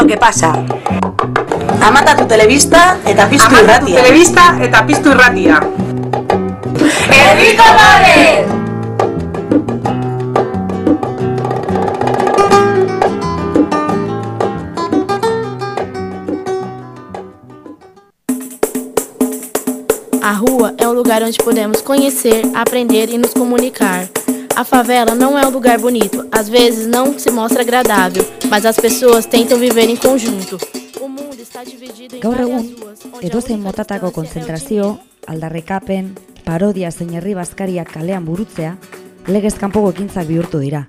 lo que pasa. Amata tu telebista eta piztu Amata tu irratia. telebista eta piztu irratia. ¡Herriko Gare! A rua é um lugar onde podemos conhecer, aprender e nos comunicar. A favela não é um lugar bonito, às vezes não se mostra agradável, mas as pessoas tentam viver em conjunto. O mundo está dividido em Gaur egun, edozein motatako konzentrazio, aldarrikapen, parodia zein herri bazkariak kalean burutzea, legez kanpoko ekintzak bihurtu dira.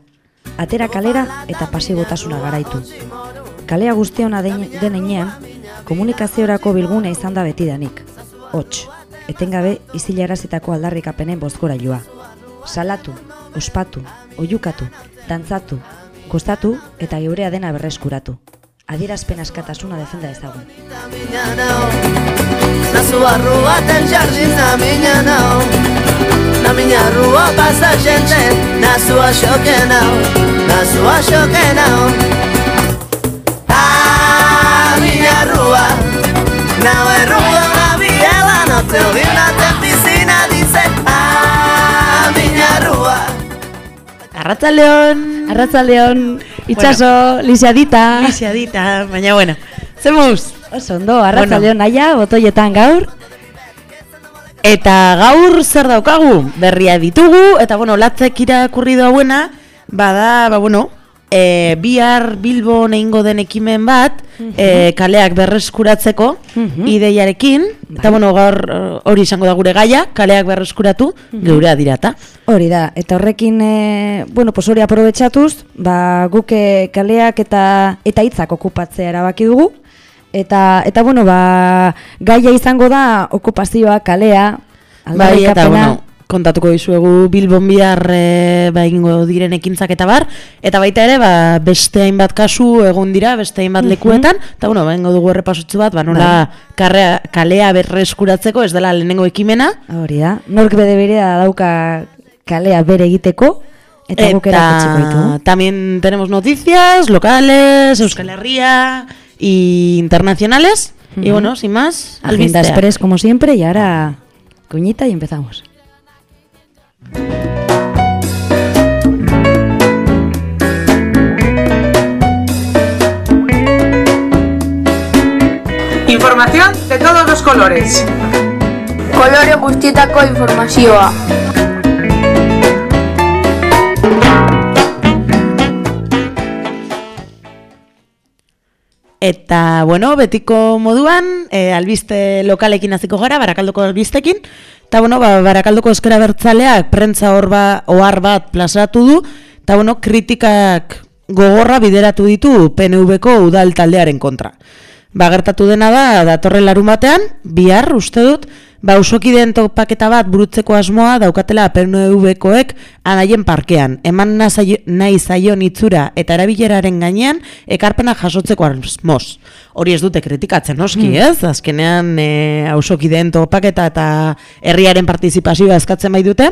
Atera kalera eta pasibotasuna garaitu. Kalea guztiona den heinean, komunikaziorako bilgune izan da betidanik. Hots, etengabe izilarazitako aldarrikapenen bozgorailua. Salatu, ospatu, oiukatu, dantzatu, kostatu eta geurea dena berreskuratu. Adierazpen askatasuna defenda ezagun. Na rua tem jardim, na minha não Na minha rua passa gente Na sua choque não Na sua choque não A minha rua Não é rua, uma viela Não tem rio, não tem Arratzaldeon! Arratzaldeon, itxaso, lisiadita. Lisiadita, baina bueno. Zemuz! Oso ondo, arratzaldeon naia, botoietan gaur. Eta gaur zer daukagu? Berria ditugu, eta bueno, latzek irakurri dauena, bada, ba bueno, e, bihar Bilbon egingo den ekimen bat, e, kaleak berreskuratzeko Mhm. ideiarekin, eta bueno, gaur eh, hori izango da gure gaia, kaleak berreskuratu, geurea dirata. Hori da, eta horrekin, e, bueno, pues hori aprobetxatuz, ba, guke kaleak eta eta hitzak okupatzea erabaki dugu. Eta, eta bueno, ba, gaia izango da okupazioa, kalea, Bai, eta bueno, kontatuko dizuegu Bilbon bihar e, ba, egingo diren ekintzak eta bar, eta baita ere, ba, beste hainbat kasu egon dira, beste hainbat lekuetan, eta bueno, ba, egingo dugu errepasotzu bat, ba, nola karrea, kalea berreskuratzeko, ez dela lehenengo ekimena, Hori da, nork bede berea dauka kalea bere egiteko, eta, ditu. también tenemos noticias locales, Euskal Herria y internacionales, y bueno, sin más, Agenda albisteak. express como siempre y ahora cuñita y empezamos. Información de todos los colores. Kolore guztietako informazioa. Eta, bueno, betiko moduan, e, albiste lokalekin hasiko gara, barakaldoko albistekin. Eta, bueno, ba, barakaldoko eskera bertzaleak prentza hor ba, ohar bat plazaratu du. Eta, bueno, kritikak gogorra bideratu ditu PNV-ko udal taldearen kontra. Ba, gertatu dena da, datorren larun batean, bihar, uste dut, ba, usokideen topaketa bat burutzeko asmoa daukatela PNV-koek anaien parkean. Eman nahi zaion itzura eta erabileraren gainean, ekarpena jasotzeko asmoz. Hori ez dute kritikatzen noski, ez? Azkenean, e, ausokideen topaketa eta herriaren partizipazioa eskatzen bai dute.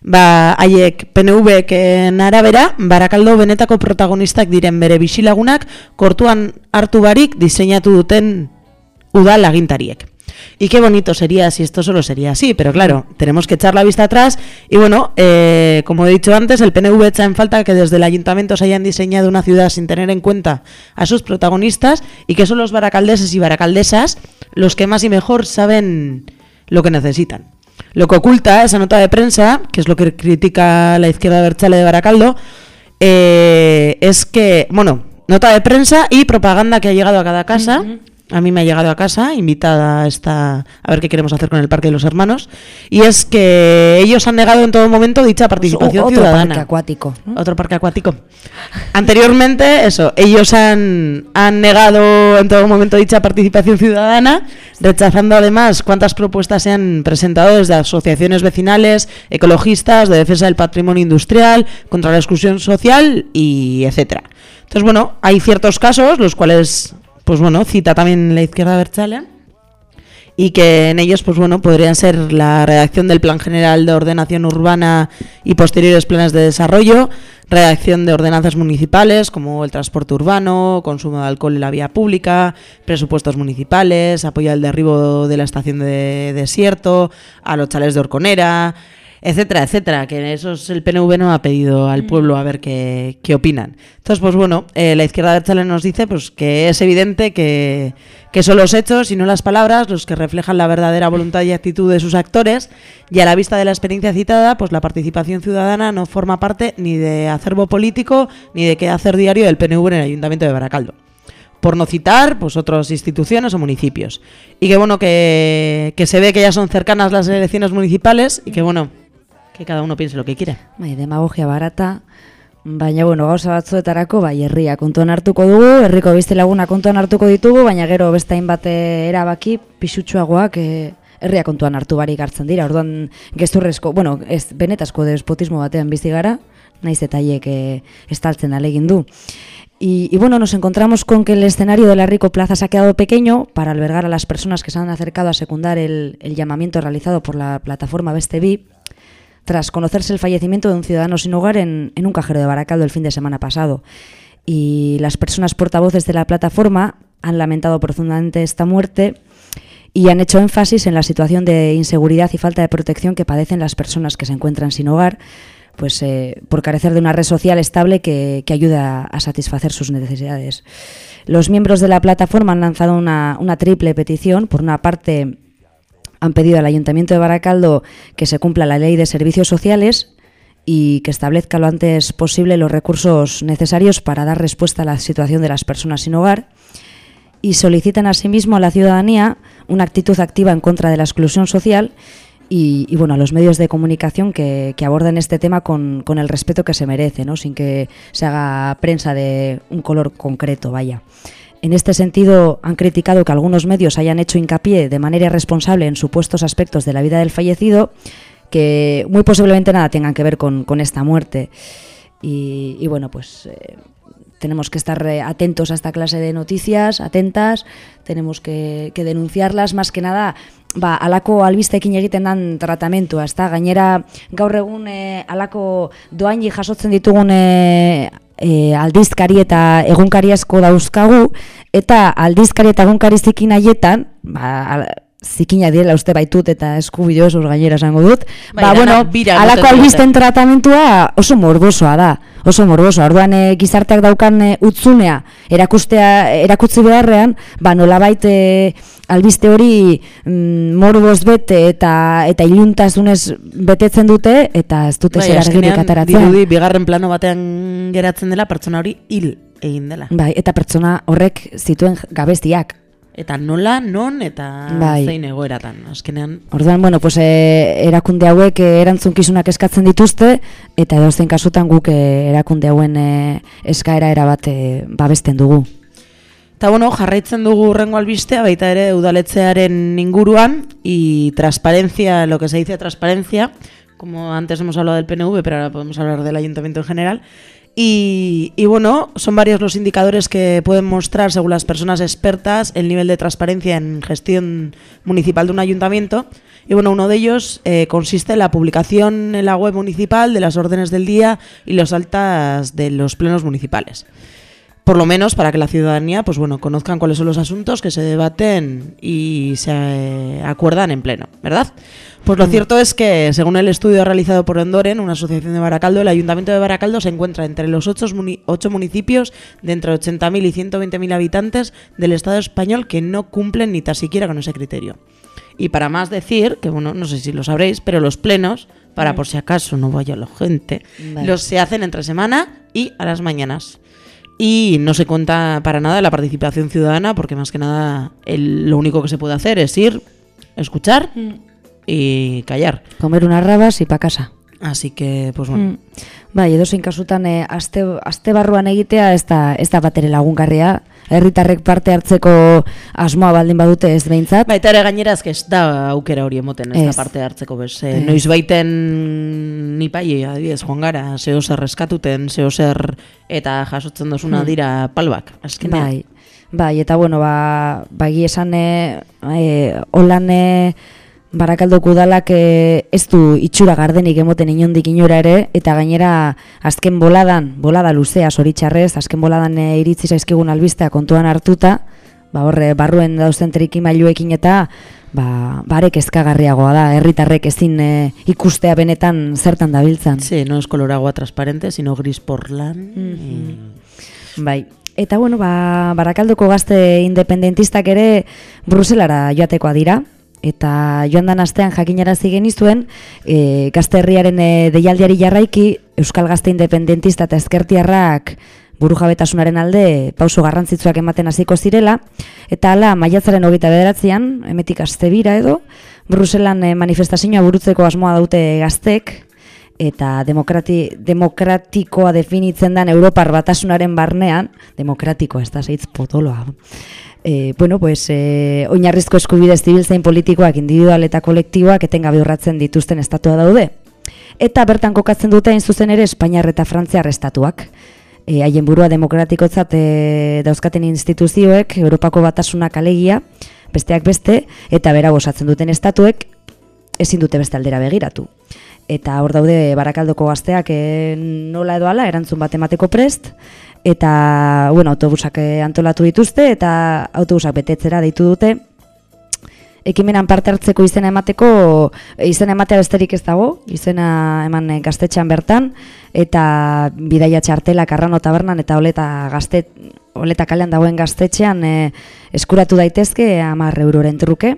Ba, haiek PNV-ken arabera, barakaldo benetako protagonistak diren bere bisilagunak, kortuan hartu barik diseinatu duten udal agintariek. Y qué bonito sería si esto solo sería así, pero claro, tenemos que echar la vista atrás y bueno, eh, como he dicho antes, el PNV echa en falta que desde el ayuntamiento se hayan diseñado una ciudad sin tener en cuenta a sus protagonistas y que son los baracaldeses y baracaldesas los que más y mejor saben lo que necesitan. Lo que oculta esa nota de prensa, que es lo que critica la izquierda berchale de Baracaldo, eh, es que, bueno, nota de prensa y propaganda que ha llegado a cada casa. A mí me ha llegado a casa, invitada a, esta, a ver qué queremos hacer con el Parque de los Hermanos. Y es que ellos han negado en todo momento dicha participación Otro ciudadana. parque acuático. ¿no? Otro parque acuático. Anteriormente, eso, ellos han, han negado en todo momento dicha participación ciudadana, rechazando además cuántas propuestas se han presentado desde asociaciones vecinales, ecologistas, de defensa del patrimonio industrial, contra la exclusión social y etcétera. Entonces, bueno, hay ciertos casos, los cuales, pues bueno, cita también la izquierda berchale. y que en ellos, pues bueno, podrían ser la redacción del Plan General de Ordenación Urbana y posteriores planes de desarrollo, redacción de ordenanzas municipales como el transporte urbano, consumo de alcohol en la vía pública, presupuestos municipales, apoyo al derribo de la estación de desierto, a los chales de Orconera, etcétera, etcétera, que eso es el PNV no ha pedido al pueblo a ver qué, qué opinan. Entonces, pues bueno, eh, la izquierda abertzale nos dice pues que es evidente que, que son los hechos y no las palabras los que reflejan la verdadera voluntad y actitud de sus actores y a la vista de la experiencia citada, pues la participación ciudadana no forma parte ni de acervo político ni de qué hacer diario del PNV en el Ayuntamiento de Baracaldo por no citar pues otras instituciones o municipios. Y que bueno, que, que se ve que ya son cercanas las elecciones municipales y que bueno, que cada uno piense lo que quiere. Bai, demagogia barata, baina bueno, gauza batzuetarako bai herria kontuan hartuko dugu, herriko beste laguna kontuan hartuko ditugu, baina gero beste hainbat eh, erabaki pisutsuagoak eh, herria kontuan hartu barik hartzen dira. Orduan gezurrezko, bueno, ez benetazko despotismo batean bizi gara, naiz eta haiek eh, estaltzen alegin du. Y, y, bueno, nos encontramos con que el escenario de la Rico Plaza se ha quedado pequeño para albergar a las personas que se han acercado a secundar el, el llamamiento realizado por la plataforma Bestevi tras conocerse el fallecimiento de un ciudadano sin hogar en, un cajero de Baracaldo el fin de semana pasado. Y las personas portavoces de la plataforma han lamentado profundamente esta muerte y han hecho énfasis en la situación de inseguridad y falta de protección que padecen las personas que se encuentran sin hogar, pues eh, por carecer de una red social estable que, que ayuda a satisfacer sus necesidades. Los miembros de la plataforma han lanzado una triple petición. Por una parte, han pedido al Ayuntamiento de Baracaldo que se cumpla la ley de servicios sociales y que establezca lo antes posible los recursos necesarios para dar respuesta a la situación de las personas sin hogar y solicitan asimismo a la ciudadanía una actitud activa en contra de la exclusión social y, y bueno, a los medios de comunicación que, aborden este tema con, con, el respeto que se merece, ¿no? sin que se haga prensa de un color concreto, vaya. En este sentido, han criticado que algunos medios hayan hecho hincapié de manera irresponsable en supuestos aspectos de la vida del fallecido que muy posiblemente nada tengan que ver con, con esta muerte. Y, y bueno, pues eh, tenemos que estar eh, atentos a esta clase de noticias, atentas, tenemos que, que denunciarlas, más que nada, ba, alako albistekin egiten dan tratamentua, ezta? Gainera, gaur egun eh, alako doaini jasotzen ditugun eh, e, aldizkari eta egunkari asko dauzkagu, eta aldizkari eta egunkari zikin haietan, ba, zikina direla uste baitut eta eskubideo esuz gainera esango dut. Ba, bueno, alako albisten tratamentua oso morbosoa da. Oso morbosoa. Orduan e, gizarteak daukan e, utzunea erakustea erakutzi beharrean, ba nolabait e, albiste hori mm, morboz bete eta eta iluntasunez betetzen dute eta ez dute zer argirik ateratzen. Dirudi bigarren plano batean geratzen dela pertsona hori hil egin dela. Bai, eta pertsona horrek zituen gabeztiak. Eta nola, non, eta bai. zein egoeratan, azkenean. Orduan, bueno, pues, e, erakunde hauek e, erantzunkizunak eskatzen dituzte, eta edo zein kasutan guk e, erakunde hauen e, eskaera erabat e, babesten dugu. Eta bueno, jarraitzen dugu urrengo albistea, baita ere udaletzearen inguruan, y transparencia, lo que se dice transparencia, como antes hemos hablado del PNV, pero ahora podemos hablar del ayuntamiento en general, Y, y, bueno, son varios los indicadores que pueden mostrar, según las personas expertas, el nivel de transparencia en gestión municipal de un ayuntamiento. Y bueno, uno de ellos eh, consiste en la publicación en la web municipal de las órdenes del día y los altas de los plenos municipales. Por lo menos para que la ciudadanía, pues bueno, conozcan cuáles son los asuntos que se debaten y se eh, acuerdan en pleno, ¿verdad? Pues lo cierto es que, según el estudio realizado por Endoren, una asociación de Baracaldo, el Ayuntamiento de Baracaldo se encuentra entre los ocho, muni ocho municipios de entre 80.000 y 120.000 habitantes del Estado español que no cumplen ni tan siquiera con ese criterio. Y para más decir, que bueno, no sé si lo sabréis, pero los plenos, para por si acaso no vaya la gente, vale. los se hacen entre semana y a las mañanas. Y no se cuenta para nada la participación ciudadana, porque más que nada el, lo único que se puede hacer es ir, escuchar mm. y callar. Comer unas rabas y pa casa. Así que, pues bueno. Mm. Bai, edo zein kasutan, e, aste, aste barruan egitea ez da, ez da batere lagungarria. Herritarrek parte hartzeko asmoa baldin badute ez behintzat. Baita ere gainera ez da aukera hori emoten, ez, ez. da parte hartzeko bez. E, noiz baiten nipai, adibidez, joan gara, zeo zer reskatuten, zeo zer eta jasotzen dosuna hmm. dira palbak. Azkenean. Bai. Bai, eta bueno, ba, bagi esan e, e, holan e, barakaldoko udalak e, ez du itxura gardenik emoten inondik inora ere, eta gainera azken boladan, bolada luzea soritxarrez, azken boladan e, iritzi zaizkigun albistea kontuan hartuta, ba horre, barruen dauzen trikimailuekin eta ba, barek ezkagarriagoa da, herritarrek ezin e, ikustea benetan zertan dabiltzan. Sí, no es color agua transparente, sino gris porlan. Mhm. Bai, eta bueno, ba, barakaldoko gazte independentistak ere Bruselara joatekoa dira, eta joan dan astean jakinarazi genizuen e, gazte herriaren e, deialdiari jarraiki Euskal Gazte Independentista eta Ezkertiarrak burujabetasunaren alde pauso garrantzitsuak ematen hasiko zirela, eta hala maiatzaren hogeita bederatzean, emetik aste bira edo, Bruselan e, manifestazioa burutzeko asmoa daute gaztek, eta demokrati, demokratikoa definitzen den Europar batasunaren barnean, demokratikoa, ez da zeitz potoloa. E, bueno, pues, e, oinarrizko eskubide zibil zein politikoak, individual eta kolektiboak etengabe urratzen dituzten estatua daude. Eta bertan kokatzen dute hain zuzen ere Espainiar eta Frantziar estatuak. E, haien burua demokratikotzat e, dauzkaten instituzioek, Europako batasunak alegia, besteak beste, eta bera osatzen duten estatuek, ezin dute beste aldera begiratu eta hor daude barakaldoko gazteak e, nola edo ala, erantzun bat emateko prest, eta bueno, autobusak e, antolatu dituzte, eta autobusak betetzera deitu dute, ekimenan parte hartzeko izena emateko, izena ematea besterik ez dago, izena eman e, gaztetxean bertan, eta bidaia txartela karrano tabernan, eta oleta gazte, oleta kalean dagoen gaztetxean e, eskuratu daitezke amar euroren truke,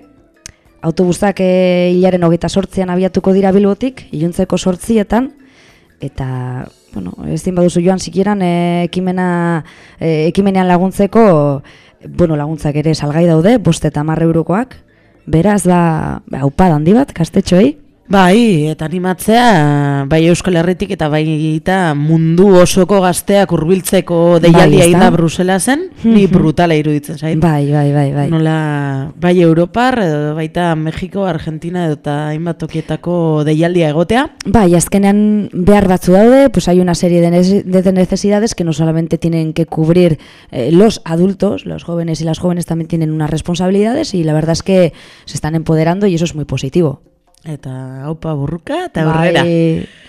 autobusak e, hogeita sortzean abiatuko dira bilbotik, iluntzeko sortzietan, eta, bueno, ez din baduzu joan zikieran, e, ekimena, e, ekimenean laguntzeko, bueno, laguntzak ere salgai daude, boste eta marre eurokoak, beraz, ba, ba upada handi bat, kastetxoei, Bai, eta animatzea, bai Euskal Herritik eta bai eta mundu osoko gazteak hurbiltzeko deialdia bai, da Bruselasen, ni brutala iruditzen zait. Bai, bai, bai, bai. Nola, bai Europar, edo baita Mexiko, Argentina edo eta hainbat tokietako deialdia egotea. Bai, azkenean behar batzu daude, pues hay una serie de, de necesidades que no solamente tienen que cubrir eh, los adultos, los jóvenes y las jóvenes también tienen unas responsabilidades y la verdad es que se están empoderando y eso es muy positivo. Eta haupa burruka eta aurrera. Bai.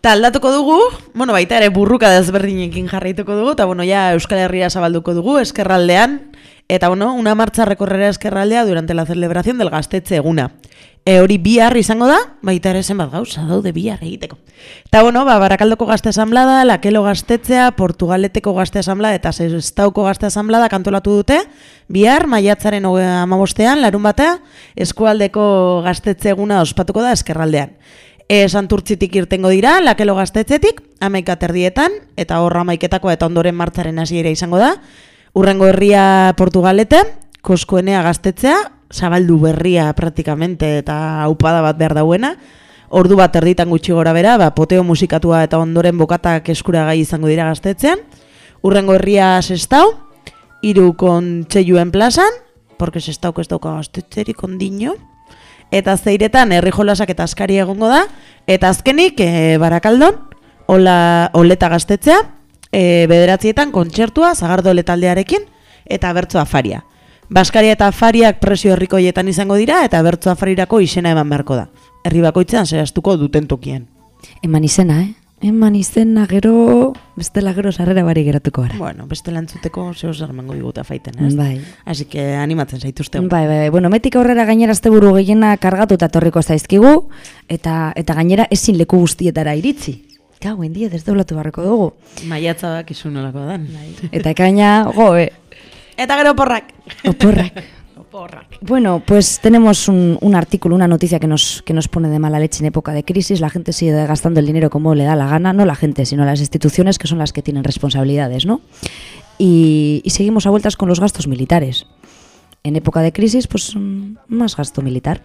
Ta aldatuko dugu, bueno, baita ere burruka desberdinekin jarraituko dugu, eta bueno, ja Euskal Herria zabalduko dugu, eskerraldean, eta bueno, una marcha recorrera eskerraldea durante la celebración del gaztetze eguna. E hori bihar izango da, baita ere zenbat gauza daude bihar egiteko. Eta bueno, ba, Barakaldoko gazte asamblada, Lakelo gaztetzea, Portugaleteko gazte asamblada eta Zestauko gazte asamblada kantolatu dute, bihar, maiatzaren amabostean, larun batea, eskualdeko gaztetze eguna ospatuko da eskerraldean. E, santurtzitik irtengo dira, lakelo gaztetzetik, amaika terdietan, eta horra amaiketako eta ondoren martzaren hasiera izango da, urrengo herria Portugalete, koskoenea gaztetzea, zabaldu berria praktikamente eta aupada bat behar dauena, ordu bat erditan gutxi gora bera, ba, poteo musikatua eta ondoren bokatak eskuragai izango dira gaztetzean, urrengo herria sestau, iru kontxeiluen plazan, porque sestau ez dauka gaztetzerik ondino, eta zeiretan herri jolasak eta askari egongo da, eta azkenik e, barakaldon, ola, oleta gaztetzea, e, bederatzietan kontzertua, zagardo letaldearekin, eta bertzoa faria. Baskaria eta afariak presio herrikoietan izango dira eta bertzo afarirako izena eman beharko da. Herri bakoitzean zehaztuko duten tokien. Eman izena, eh? Eman izena gero, bestela gero sarrera bari geratuko gara. Bueno, bestela entzuteko zeo zer mango diguta faiten, ez? Bai. Así que animatzen zaituzte. Bai, bai, bai. Bueno, metik aurrera gainera azte buru gehiena kargatu eta torriko zaizkigu, eta, eta gainera ezin leku guztietara iritzi. Gau, endia desdoblatu barreko dugu. Maiatza bak izun nolako dan. Bai. Eta ekaina, go, eh, Eta gero oporrak. Oporrak. Bueno, pues tenemos un, artículo, una noticia que nos, que nos pone de mala leche en época de crisis. La gente sigue gastando el dinero como le da la gana, no la gente, sino las instituciones que son las que tienen responsabilidades, ¿no? Y, y seguimos a vueltas con los gastos militares. En época de crisis, pues más gasto militar.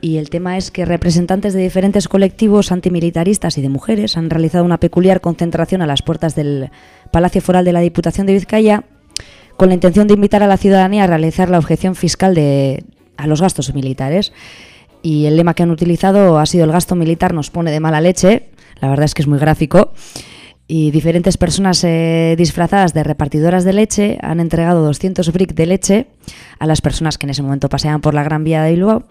Y el tema es que representantes de diferentes colectivos antimilitaristas y de mujeres han realizado una peculiar concentración a las puertas del Palacio Foral de la Diputación de Vizcaya con la intención de invitar a la ciudadanía a realizar la objeción fiscal de, a los gastos militares. Y el lema que han utilizado ha sido el gasto militar nos pone de mala leche, la verdad es que es muy gráfico. y diferentes personas eh, disfrazadas de repartidoras de leche han entregado 200 brick de leche a las personas que en ese momento paseaban por la Gran Vía de Bilbao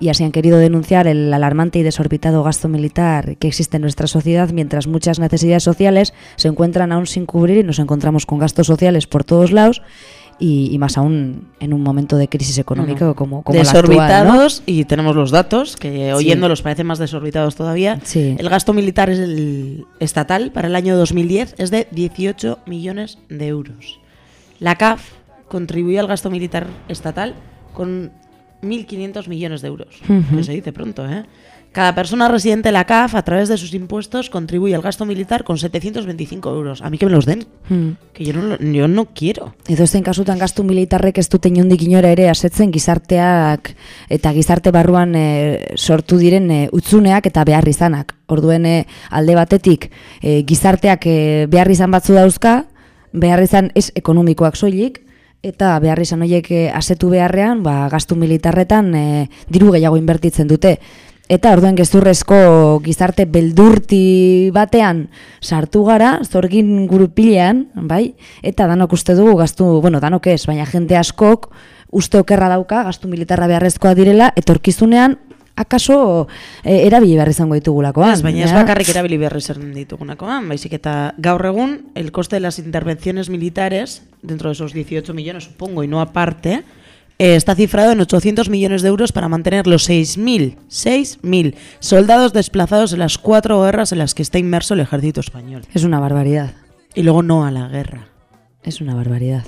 y así han querido denunciar el alarmante y desorbitado gasto militar que existe en nuestra sociedad mientras muchas necesidades sociales se encuentran aún sin cubrir y nos encontramos con gastos sociales por todos lados y, y más aún en un momento de crisis económica como, como la actual, ¿no? desorbitados y tenemos los datos que Sí. oyéndolos parece más desorbitados todavía. Sí. El gasto militar es el estatal para el año 2010 es de 18 millones de euros. La CAF contribuyó al gasto militar estatal con 1.500 millones de euros, Ujú. que se dice pronto, ¿eh? Cada persona residente en la CAF, a través de sus impuestos, contribuye al gasto militar con 725 euros. A mí que me los den, Hmm. que yo no, yo no quiero. Edo zein kasutan gastu militarrek ez dute inondik inora ere asetzen gizarteak eta gizarte barruan e, sortu diren e, utzuneak eta behar izanak. Orduen e, alde batetik e, gizarteak e, behar izan batzu dauzka, behar izan ez ekonomikoak soilik, eta behar izan horiek e, asetu beharrean, ba, gastu militarretan e, diru gehiago inbertitzen dute. Eta orduen gezurrezko gizarte beldurti batean sartu gara, zorgin gurupilean, bai? Eta danok uste dugu gastu, bueno, danok ez, baina jente askok uste okerra dauka gastu militarra beharrezkoa direla, etorkizunean akaso e, erabili behar izango ditugulakoan. Ez, baina ez bakarrik erabili behar izan ditugunakoan, baizik eta gaur egun el coste de las intervenciones militares, dentro de esos 18 millones supongo, y no aparte, eh, está cifrado en 800 millones de euros para mantener los 6.000, 6.000 soldados desplazados en las cuatro guerras en las que está inmerso el ejército español. Es una barbaridad, Y luego no a la guerra. es una barbaridad.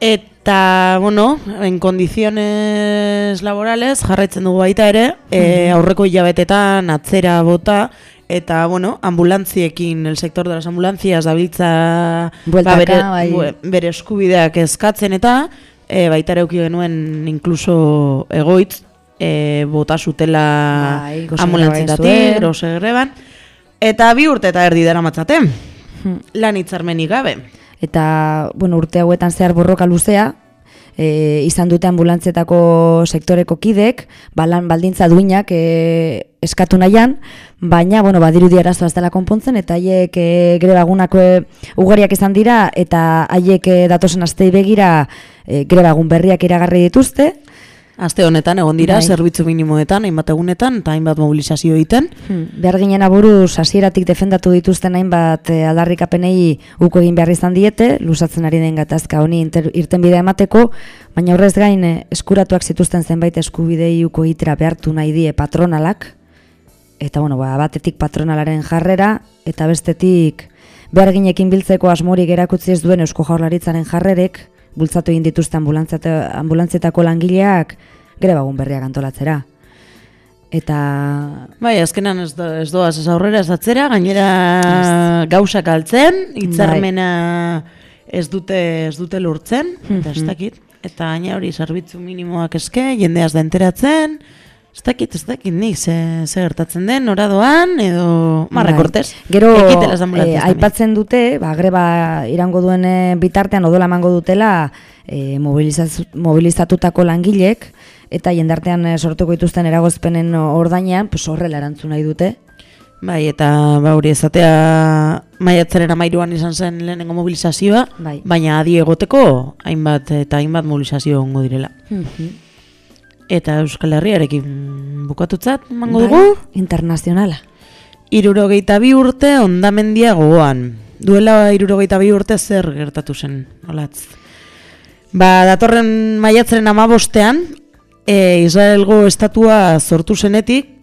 Eta, bueno, en condiciones laborales jarraitzen dugu baita ere, e, aurreko hilabetetan atzera bota, eta, bueno, ambulantziekin, el sector de las ambulancias dabiltza Bueltaka, bere, bai. bere eskubideak eskatzen eta e, baita ere genuen incluso egoitz e, bota zutela Bai, ambulantzietatik, grose greban, eta bi urte eta erdi dara matzaten, Hmm. lan hitzarmenik gabe. Eta bueno, urte hauetan zehar borroka luzea, e, izan dute ambulantzietako sektoreko kidek, balan baldintza duinak e, eskatu nahian, baina, bueno, badirudi arazoa ez dela konpontzen, eta haiek e, grebagunako e, ugariak izan dira, eta haiek e, datosen astei begira e, grebagun berriak iragarri dituzte, Aste honetan egon dira Bai. zerbitzu minimoetan, hainbat egunetan eta hainbat mobilizazio egiten. Hmm, behar ginen aburuz hasieratik defendatu dituzten hainbat eh, aldarrikapenei uko egin behar izan diete, lusatzen ari den gatazka honi irtenbidea emateko, baina horrez gain eh, eskuratuak zituzten zenbait eskubidei uko egitera behartu nahi die patronalak, eta bueno, ba, batetik patronalaren jarrera, eta bestetik behar ginekin biltzeko asmorik erakutzi ez duen eusko jaurlaritzaren jarrerek, bultzatu egin dituzte ambulantzietako langileak grebagun berriak antolatzera. Eta Bai, azkenan ez, do, ez doaz ez aurrera ez atzera, gainera gauzak altzen, hitzarmena ez dute ez dute lortzen, eta ez Mhm. dakit. Eta gaina hori zerbitzu minimoak eske, jendeaz da enteratzen, ez dakit, ez dakit nik ze, ze gertatzen den, oradoan, edo marra Bai. kortez. Gero eh, aipatzen dute, ba, greba irango duen eh, bitartean odola emango dutela eh, mobilizatutako langilek eta jendartean eh, sortuko dituzten eragozpenen ordainean, pues horrela erantzun nahi dute. Bai, eta ba hori ezatea maiatzaren amairuan izan zen lehenengo mobilizazioa, Bai. baina adi egoteko hainbat eta hainbat mobilizazio ongo direla. Eta Euskal Herriarekin bukatutzat, mango Bai, dugu, Internazionala. irurogeita bi urte ondamendia gogoan. Duela irurogeita bi urte zer gertatu zen, olatz. Ba, datorren maiatzaren amabostean, e, Israelgo estatua sortu zenetik,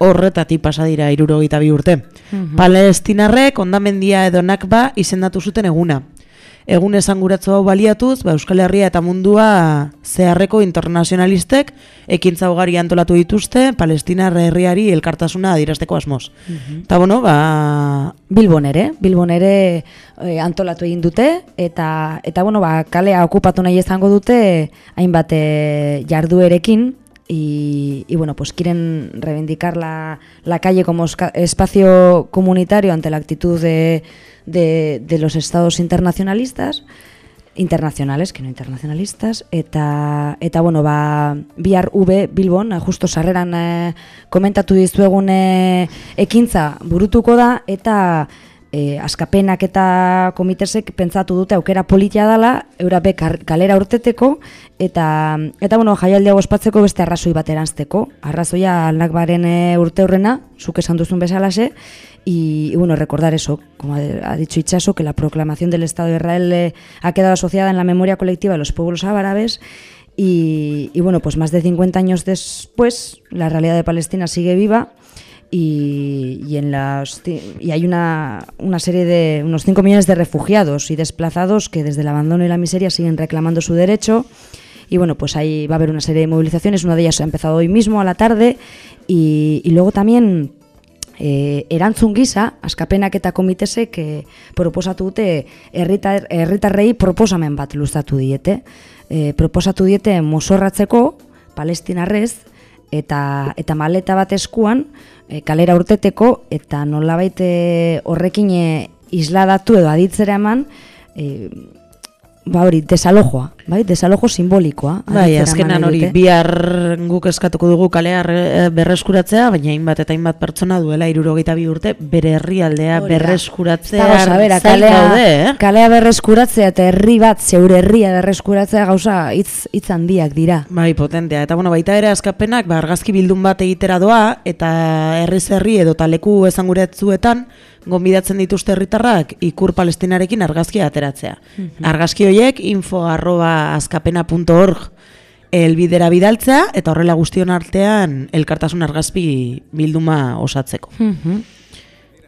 horretatik pasa dira irurogeita bi urte. Mhm. Palestinarrek ondamendia edo nakba izendatu zuten eguna. Egun esanguratzo hau baliatuz, ba, Euskal Herria eta mundua zeharreko internazionalistek ekintza ugari antolatu dituzte Palestinar herriari elkartasuna adierazteko asmoz. Eta bueno, ba, Bilbon ere, Bilbon ere eh, antolatu egin dute eta eta bueno, ba, kalea okupatu nahi izango dute hainbat eh, jarduerekin y, y bueno, pues quieren reivindicar la, la calle como espacio comunitario ante la actitud de, de, de los estados internacionalistas internacionales, que no internacionalistas, eta, eta bueno, ba, bihar V Bilbon, justo sarreran eh, komentatu dizuegun ekintza burutuko da, eta e, askapenak eta komitesek pentsatu dute aukera politia dela, eurabe kalera urteteko, eta, eta bueno, jaialdia ospatzeko beste arrazoi bat eranzteko. Arrazoia alnakbaren e, urte horrena, zuk esan duzun bezalase, y bueno, recordar eso, como ha dicho Ichaso, que la proclamación del Estado de Israel eh, ha quedado asociada en la memoria colectiva de los pueblos árabes y, y, bueno, pues más de 50 años después la realidad de Palestina sigue viva y, en las, y hay una, una serie de unos 5 millones de refugiados y desplazados que desde el abandono y la miseria siguen reclamando su derecho. Y bueno, pues ahí va a haber una serie de movilizaciones, una de ellas ha empezado hoy mismo a la tarde. Y, y luego también e, erantzun gisa, askapenak eta komitesek e, proposatu dute herritar, herritarrei proposamen bat luztatu diete. E, proposatu diete mosorratzeko, palestinarrez, eta, eta maleta bat eskuan, e, kalera urteteko, eta nolabait horrekin e, isladatu edo aditzera eman, e, ba hori, desalojoa, bai, desalojo simbolikoa. Bai, azkenan hori, bihar guk eskatuko dugu kalea berreskuratzea, baina hainbat eta hainbat pertsona duela irurogeita bi urte, bere herrialdea berreskuratzea kalea, eh? kalea berreskuratzea eta herri bat, zeure herria berreskuratzea gauza hitz hitz handiak dira. Bai, potentea. Eta bueno, baita ere askapenak, ba, argazki bildun bat egitera doa, eta herriz herri edo taleku esanguretzuetan, gonbidatzen dituzte herritarrak ikur palestinarekin argazkia ateratzea. Mm Argazki horiek info arroba azkapena.org elbidera bidaltzea eta horrela guztion artean elkartasun argazpi bilduma osatzeko. Mm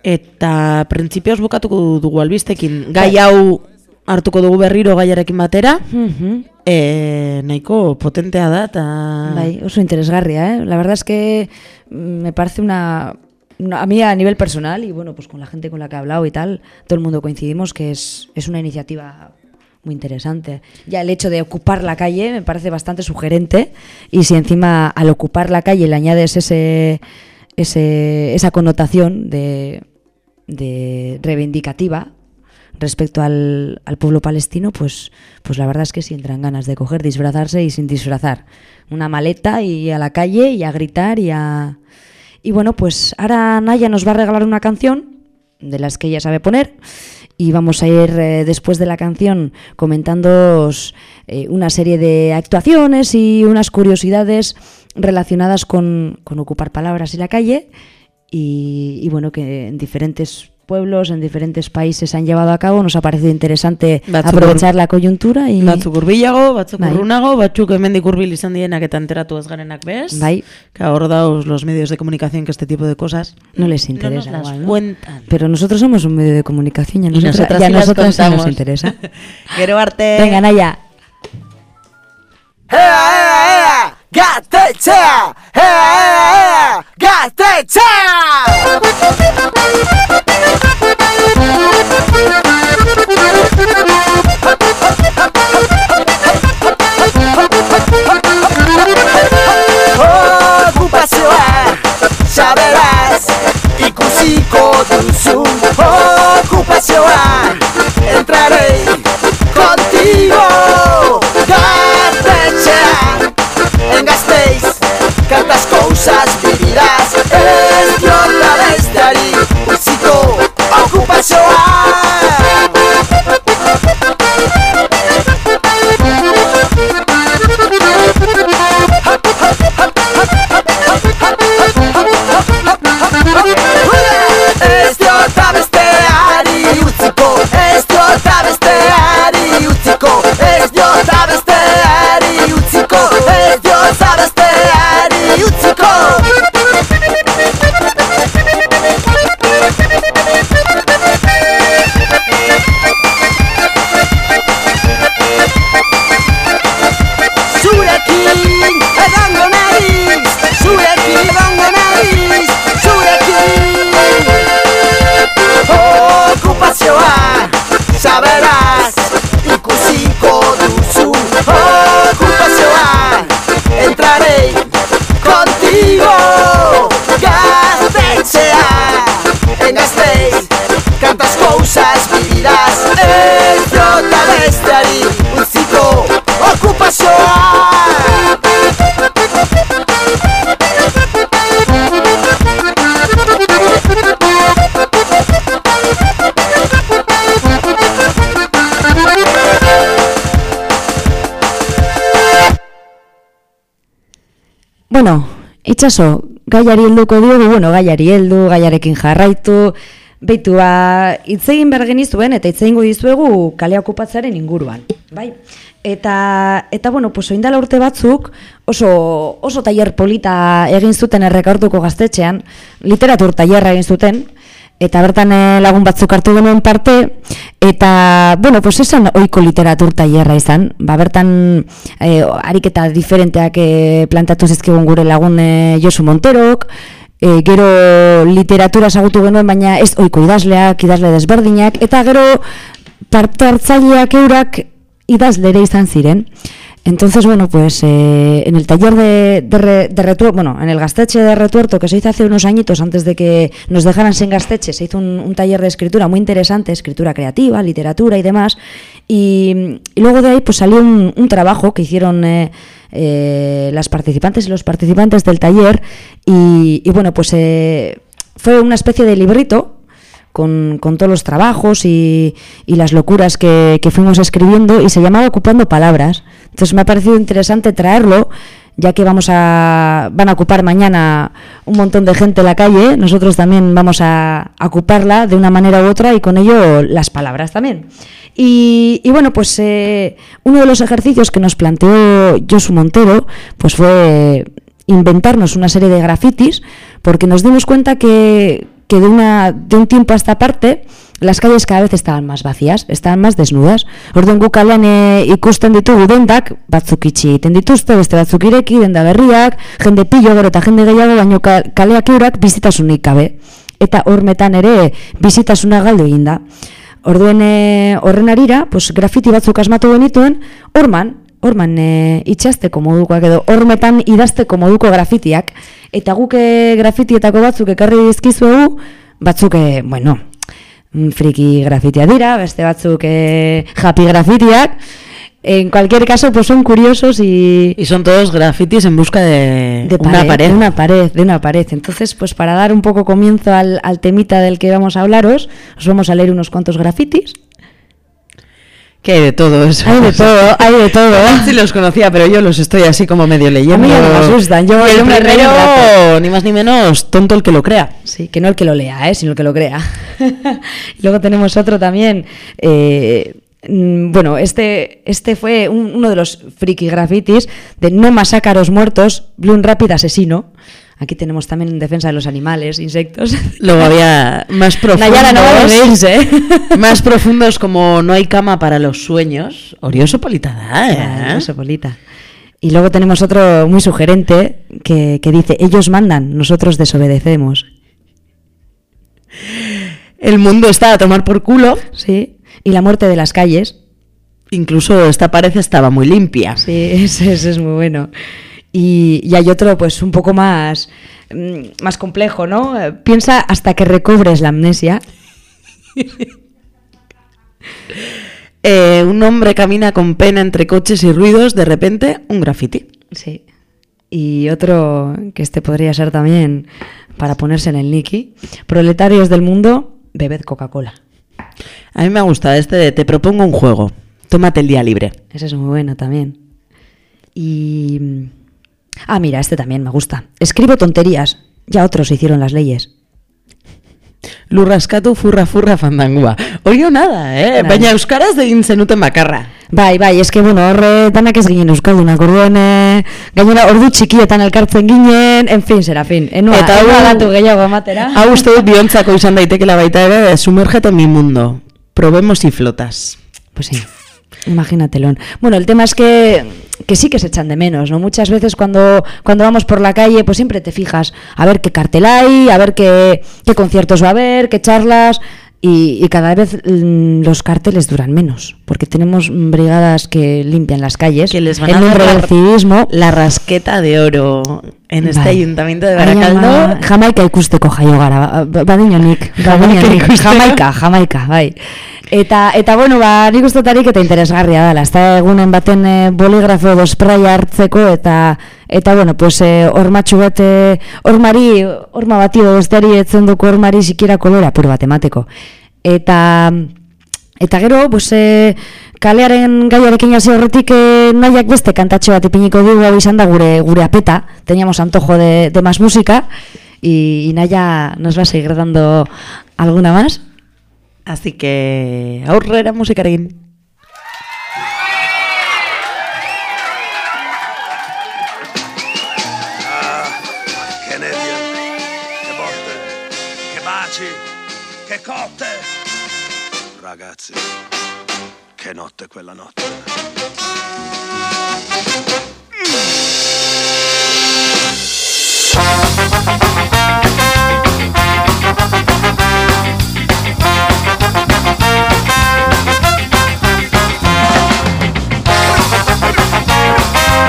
Eta printzipioz bukatuko dugu albistekin gai hau hartuko dugu berriro gaiarekin batera. Mm nahiko potentea da eta... Bai, oso interesgarria, eh? La verdad es que me parece una a mí a nivel personal y bueno, pues con la gente con la que he hablado y tal, todo el mundo coincidimos que es, es una iniciativa muy interesante. Ya el hecho de ocupar la calle me parece bastante sugerente y si encima al ocupar la calle le añades ese, ese esa connotación de, de reivindicativa respecto al, al, pueblo palestino, pues, pues la verdad es que sí entran ganas de coger, disfrazarse y sin disfrazar. Una maleta y a la calle y a gritar y a, Y bueno, pues ahora Naya nos va a regalar una canción de las que ella sabe poner y vamos a ir eh, después de la canción comentando eh, una serie de actuaciones y unas curiosidades relacionadas con, con ocupar palabras y la calle y, y bueno, que en diferentes pueblos en diferentes países han llevado a cabo, nos ha parecido interesante batzuk aprovechar la coyuntura y batzuk hurbilago, batzuk bai. urrunago, batzuk hemendik hurbil izan dienak eta enteratu ez garenak bez. Bai. Que ahora daos los medios de comunicación que este tipo de cosas no les interesa no nos igual, ¿no? cuentan. Pero nosotros somos un medio de comunicación y a nosotros, y nosotras ya sí nosotros sí nos interesa. Gero arte. Venga, Naya. Ea, ea, ea, gaztetxea! Ea, ea, ea, gaztetxea! Ocupacio a saberás y cusico tu su. Ocupacio a entrare. Bueno, itxaso, gaiari helduko diogu, bueno, gaiari heldu, gaiarekin jarraitu, Beitu, ba, itzegin bergin izuen eta itzegingo dizuegu kalea okupatzaren inguruan, bai? Eta, eta bueno, pues, oindala urte batzuk oso, oso tailer polita egin zuten errekartuko gaztetxean, literatur tailerra egin zuten, eta bertan eh, lagun batzuk hartu genuen parte, eta, bueno, pues esan oiko literatur tailerra izan, ba, bertan eh, ariketa diferenteak eh, plantatu zizkigun gure lagun eh, Josu Monterok, e, gero literatura esagutu genuen, baina ez oiko idazleak, idazle desberdinak, eta gero parte hartzaileak eurak idazlere izan ziren. Entonces, bueno, pues eh, en el taller de, de, re, de retuerto, bueno, en el gasteche de retuerto que se hizo hace unos añitos antes de que nos dejaran sin gasteche, se hizo un, taller de escritura muy interesante, escritura creativa, literatura y demás, y, luego de ahí pues salió un, trabajo que hicieron eh, eh, las participantes y los participantes del taller, y, y bueno, pues eh, fue una especie de librito con, con, todos los trabajos y, y las locuras que, que, fuimos escribiendo y se llamaba Ocupando Palabras. Entonces me ha parecido interesante traerlo, ya que vamos a, van a ocupar mañana un montón de gente en la calle, nosotros también vamos a, ocuparla de una manera u otra y con ello las palabras también. Y, y bueno, pues eh, uno de los ejercicios que nos planteó Josu Montero pues fue inventarnos una serie de grafitis, porque nos dimos cuenta que, que de, una, de un tiempo a esta parte las calles cada vez estaban más vacías, estaban más desnudas. Orden gu kalean e, ikusten ditugu dendak, batzuk itxi egiten dituzte, beste batzuk ireki, denda berriak, jende pillo gero eta jende gehiago, baino kaleak eurak bizitasunik gabe. Eta hormetan ere bizitasuna galdu egin da. Orduen e, horren arira, pues, grafiti batzuk asmatu genituen, horman, horman e, itxasteko modukoak edo hormetan idazteko moduko grafitiak. Eta guke grafitietako batzuk ekarri dizkizuegu, batzuk, e, bueno, friki grafitia dira, beste batzuk e, happy grafitiak. En cualquier caso, pues son curiosos y... Y son todos grafitis en busca de, de pared, una pared. De una pared, de una pared. Entonces, pues para dar un poco comienzo al, al temita del que vamos a hablaros, os vamos a leer unos cuantos grafitis. Que hay de todo eso. Hay de todo, hay de todo. Sí los conocía, pero yo los estoy así como medio leyendo. A mí no me asustan. Yo, el me primero, ni más ni menos, tonto el que lo crea. Sí, que no el que lo lea, ¿eh? sino el que lo crea. luego tenemos otro también... Eh, bueno, este, este fue un, uno de los friki grafitis de No masacros muertos, Bloom Rápid asesino. Aquí tenemos también en defensa de los animales, insectos. Luego había más profundos. Nayara, no va a reírse, ¿eh? Más profundos como No hay cama para los sueños. Orioso Polita, ¿eh? Orioso Polita. Y luego tenemos otro muy sugerente que, que dice, ellos mandan, nosotros desobedecemos. El mundo está a tomar por culo. Sí. Y la muerte de las calles. Incluso esta pared estaba muy limpia. Sí, ese, ese es muy bueno. Y, y, hay otro, pues, un poco más, más complejo, ¿no? Piensa hasta que recobres la amnesia. eh, un hombre camina con pena entre coches y ruidos, de repente, un graffiti. Sí. Y otro, que este podría ser también para ponerse en el Niki. Proletarios del mundo, bebed Coca-Cola. A mí me gusta este de te propongo un juego, tómate el día libre. Ese es muy bueno también. Y... Ah, mira, este también me gusta. Escribo tonterías, ya otros hicieron las leyes. Lurraskatu furra furra fandangua. Oio nada, eh? Nada. Baina euskaraz egin zenuten bakarra. Bai, bai, eske bueno, horre danak ez ginen euskaldunak. Orduan eh, gainera ordu txikietan elkartzen ginen, en fin, serafin. Enua, Eta enua datu gehiago ematera. Hau uste dut biontzako izan daitekela baita ere, sumergete en mi mundo. Probemos y flotas. Pues sí. Imagínatelo. Bueno, el tema es que, que sí que se echan de menos, ¿no? Muchas veces cuando, cuando vamos por la calle, pues siempre te fijas a ver qué cartel hay, a ver qué, qué conciertos va a haber, qué charlas, y, y, cada vez mm, los carteles duran menos, porque tenemos brigadas que limpian las calles, que les van el a civismo, la rasqueta de oro en este bai. ayuntamiento de Barakaldo. Jamaika ikusteko jaio gara, badinonik, badinonik, jamaika, jamaika, bai. Eta, eta bueno, ba, nik ustotarik eta interesgarria dela, ezta egunen baten e, boligrafo edo spray hartzeko, eta, eta bueno, pues, e, ormatxu bat, e, ormari, orma bati edo besteari etzen duko ormari sikiera kolora, pur bat emateko. Eta, eta gero, pues, e, kalearen gaiarekin hasi horretik eh, nahiak beste kantatxo bat ipiniko dugu hau izan da gure gure apeta. Teníamos antojo de, de más música y, y Naya nos va a seguir dando alguna más. Así que aurrera musikarekin. Che notte quella notte.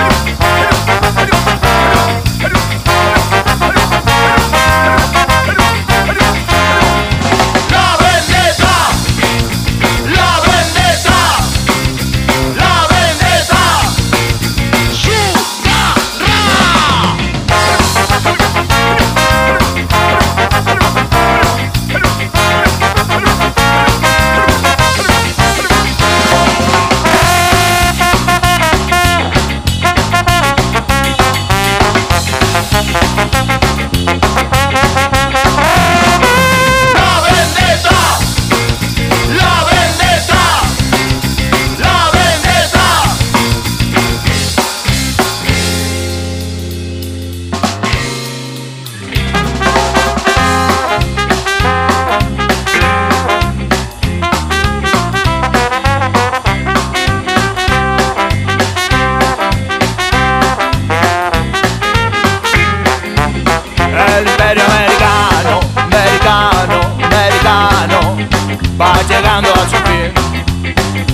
La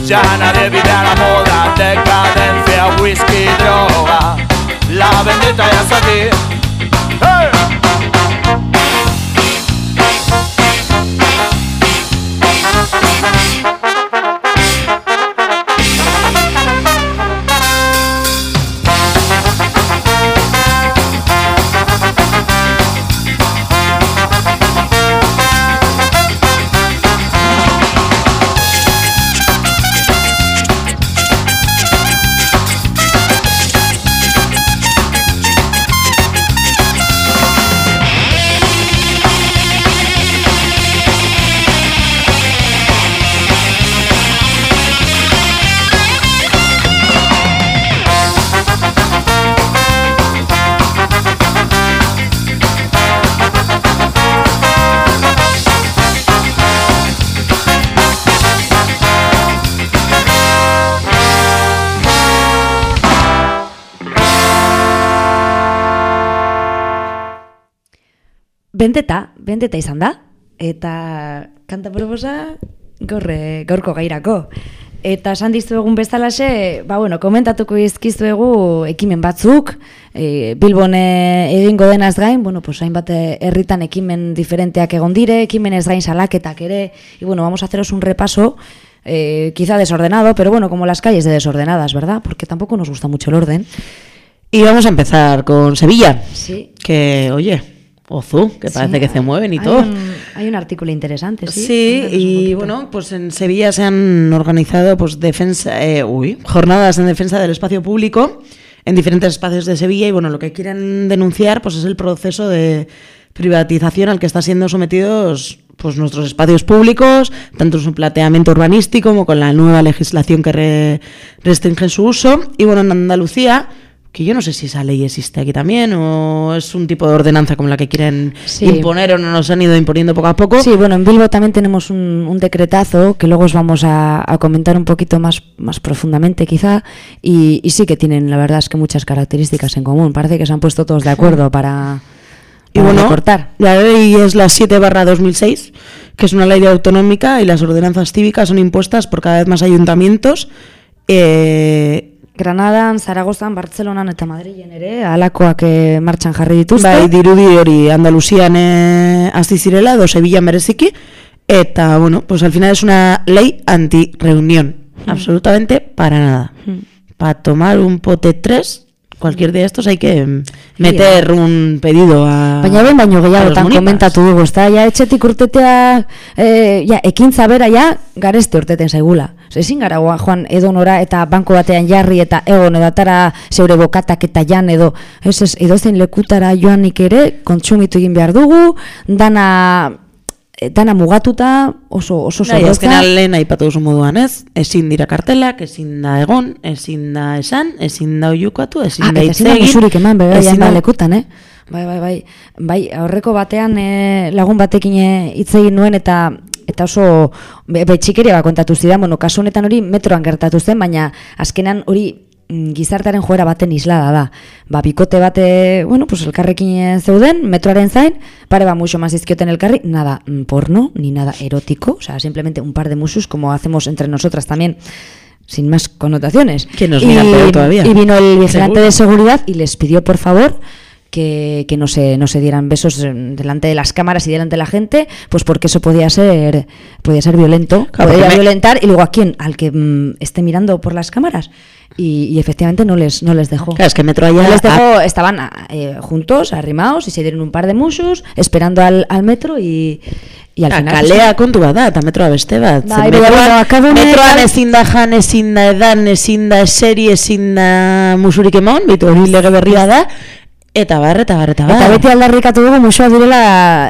fin. Ya nadie vive a la moda, decadencia, whisky, droga. La vendetta ya está aquí. Bendeta, bendeta izan da. Eta kanta proposa gorre, gaurko gairako. Eta esan dizuegun bezalaxe, ba bueno, komentatuko izkizuegu ekimen batzuk, e, Bilbone egingo denaz gain, bueno, pues hainbat herritan ekimen diferenteak egon dire, ekimenez gain salaketak ere, y bueno, vamos a haceros un repaso, eh, quizá desordenado, pero bueno, como las calles de desordenadas, ¿verdad? Porque tampoco nos gusta mucho el orden. Y vamos a empezar con Sevilla. Sí. Que, oye, Ozu, que parece Sí, que se mueven y hay todo. Un, hay un artículo interesante, sí. Sí, y bueno, pues en Sevilla se han organizado pues defensa, eh, uy, jornadas en defensa del espacio público en diferentes espacios de Sevilla y bueno, lo que quieren denunciar pues es el proceso de privatización al que están siendo sometidos pues nuestros espacios públicos, tanto en su planteamiento urbanístico como con la nueva legislación que re- restringe su uso. Y bueno, en Andalucía, que yo no sé si esa ley existe aquí también o es un tipo de ordenanza como la que quieren Sí. imponer o no nos han ido imponiendo poco a poco. Sí, bueno, en Bilbo también tenemos un, un decretazo que luego os vamos a, a comentar un poquito más, más profundamente quizá y, y sí que tienen, la verdad es que muchas características en común. Parece que se han puesto todos de acuerdo para, Y para bueno, recortar. la ley es la 7 barra 2006, que es una ley autonómica y las ordenanzas cívicas son impuestas por cada vez más ayuntamientos. Eh, Granadan, Zaragozan, Bartzelonan eta Madrilen ere halakoak eh, martxan jarri dituzte. bai, dirudi hori Andaluzian eh, hasi zirela, edo Sevillan bereziki, eta, bueno, pues al final es una ley anti-reunión, absolutamente para nada. Mm. Para tomar un pote 3 cualquier día estos hay que mm, meter un pedido a Baina ben baino gehiagotan komentatu dugu, ezta? Ja, etxetik urtetea, e, ja, ekintza bera, ja, gareste urteten zaigula. Ezin gara joan edonora eta banko batean jarri eta egon edatara zeure bokatak eta jan edo, ez ez, edozein lekutara joanik ere, kontsumitu egin behar dugu, dana, eh, dana mugatuta, oso, oso Bai, zorrotza. azkenean lehen aipatu duzu moduan, ez? Ezin dira kartelak, ezin da egon, ezin da esan, ezin da oiukatu, ezin Ah, da hitz ezin da eman, bebe, ezin hainbat da- lekutan, eh? Bai, bai, bai. Bai, aurreko batean e, lagun batekin eh, hitz egin nuen eta eta oso be, be txikeria bat kontatu zidan, bueno, kasu honetan hori metroan gertatu zen, baina azkenan hori gizartaren joera baten islada da. Ba, bikote bate, bueno, pues elkarrekin zeuden, metroaren zain, pare ba mucho más izkioten elkarri, nada mm, porno, ni nada erótico, o sea, simplemente un par de musus, como hacemos entre nosotras también, sin más connotaciones. Que nos mira peor todavía. Y vino el vigilante de seguridad y les pidió por favor que, que no se no se dieran besos delante de las cámaras y delante de la gente, pues porque eso podía ser podía ser violento, Claro, podía me- violentar y luego a quién, al que mm, esté mirando por las cámaras y, y efectivamente no les no les dejó. Claro, es que Metro allá- No les dejó, estaban ah, eh, juntos, arrimados y se dieron un par de musos esperando al, al metro y, y al Ja, final kalea kontu bat da, eta metroa beste bat. Bai, metroan, bueno, honetan- metroan ezin da jan, ezin da edan, ezin da eseri, ezin da musurik emon, bitu hori lege berria da, eta bar, eta bar, eta bar. Eta beti aldarrikatu dugu musoa direla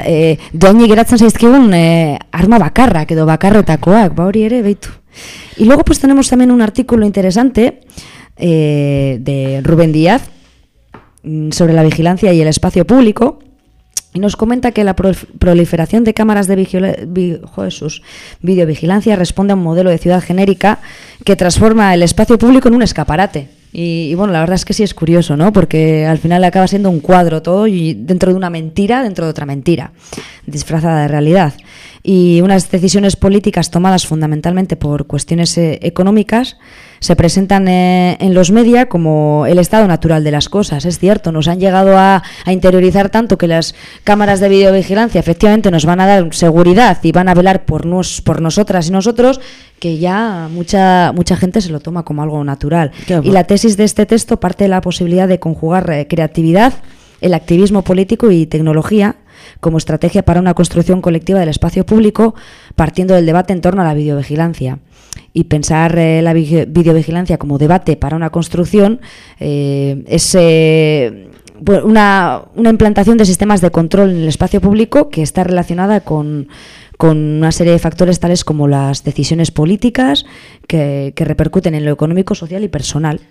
e, doainik geratzen zaizkigun e, arma bakarrak edo bakarretakoak, ba hori ere, beitu. Y luego pues tenemos también un artículo interesante eh, de Rubén Díaz mm, sobre la vigilancia y el espacio público y nos comenta que la prol- proliferación de cámaras de videovigilancia responde a un modelo de ciudad genérica que transforma el espacio público en un escaparate. Y, y bueno, la verdad es que sí es curioso, ¿no? Porque al final acaba siendo un cuadro todo y dentro de una mentira, dentro de otra mentira, disfrazada de realidad. Y unas decisiones políticas tomadas fundamentalmente por cuestiones eh, económicas se presentan eh, en los media como el estado natural de las cosas. Es cierto, nos han llegado a, a interiorizar tanto que las cámaras de videovigilancia efectivamente nos van a dar seguridad y van a velar por, nos, por nosotras y nosotros, que ya mucha, mucha gente se lo toma como algo natural. Y la tesis de este texto parte de la posibilidad de conjugar eh, creatividad, el activismo político y tecnología como estrategia para una construcción colectiva del espacio público, partiendo del debate en torno a la videovigilancia. Y pensar eh, la vigi- videovigilancia como debate para una construcción eh, es eh, una, implantación de sistemas de control en el espacio público que está relacionada con, una serie de factores tales como las decisiones políticas que repercuten en lo económico, social y personal.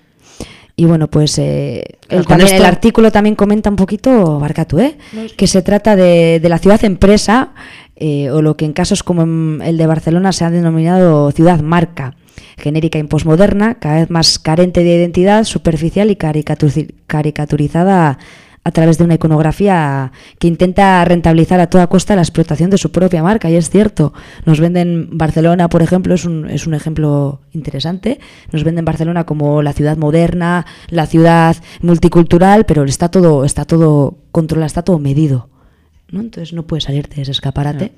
Y bueno, pues eh, el, artículo también comenta un poquito, Barcatu, ¿eh? que se trata de, de la ciudad empresa, eh, o lo que en casos como el de Barcelona se ha denominado ciudad marca, genérica y posmoderna, cada vez más carente de identidad, superficial y caricatu- caricaturizada a través de una iconografía que intenta rentabilizar a toda costa la explotación de su propia marca. Y es cierto, nos venden Barcelona, por ejemplo, es un, es un ejemplo interesante. Nos venden Barcelona como la ciudad moderna, la ciudad multicultural, pero está todo, está todo controlado, está todo medido. ¿no? Entonces no puede salirte de ese escaparate.